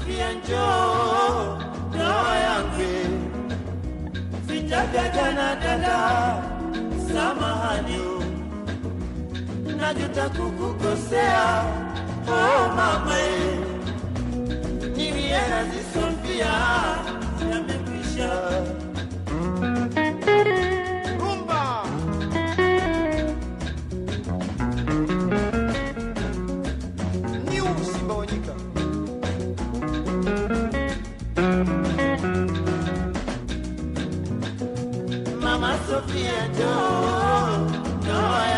Sofia njoo, ndoa yangu. Vitaga jana dada, samahani, najuta kukukosea, Vieto, Noa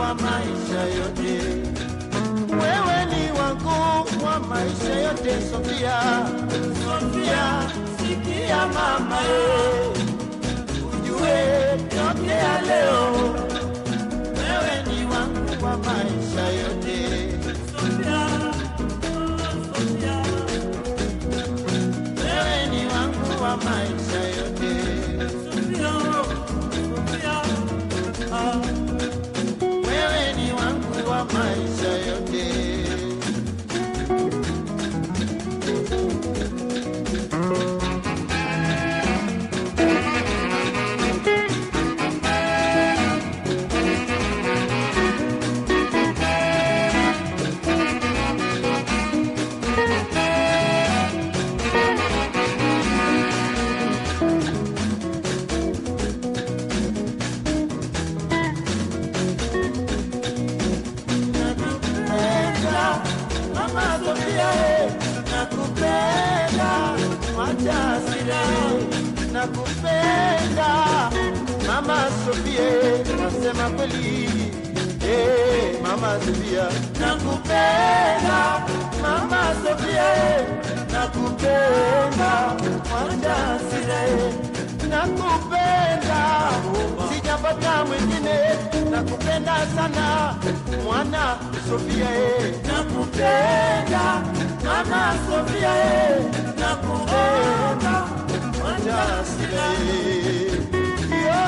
wa maisha yote, wewe ni wangu wa maisha yote, Sofia. Sofia, sikia mama, ye, ujue tokea leo wewe ni wangu wa maisha yote. Maisha yote. Sofia, Sofia, ah, Sofia, eh, nakupenda, mwacha hasira, eh, nakupenda Mama Sofia, eh, nasema kweli hey, Mama Sofia, nakupenda Mama Sofia, eh, nakupenda, mwacha hasira, eh, nakupenda sijapata mwingine, nakupenda sana mwana Sofia, eh, nakupenda mama Sofia, eh, nakupenda mwana Sila, eh. Yo,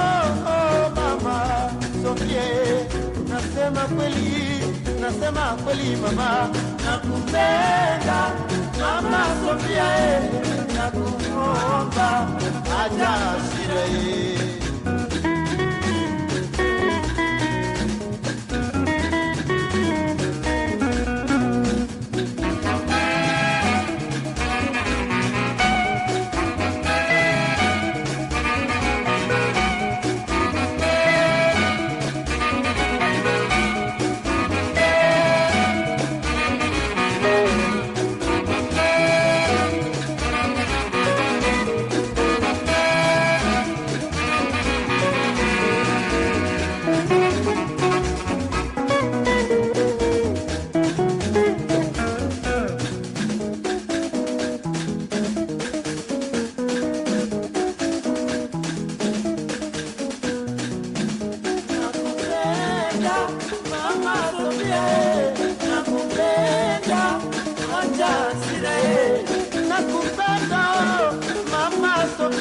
oh, mama Sofia, eh, nasema kweli, nasema kweli mama, nakupenda mama Sofia, eh, nakuomba acha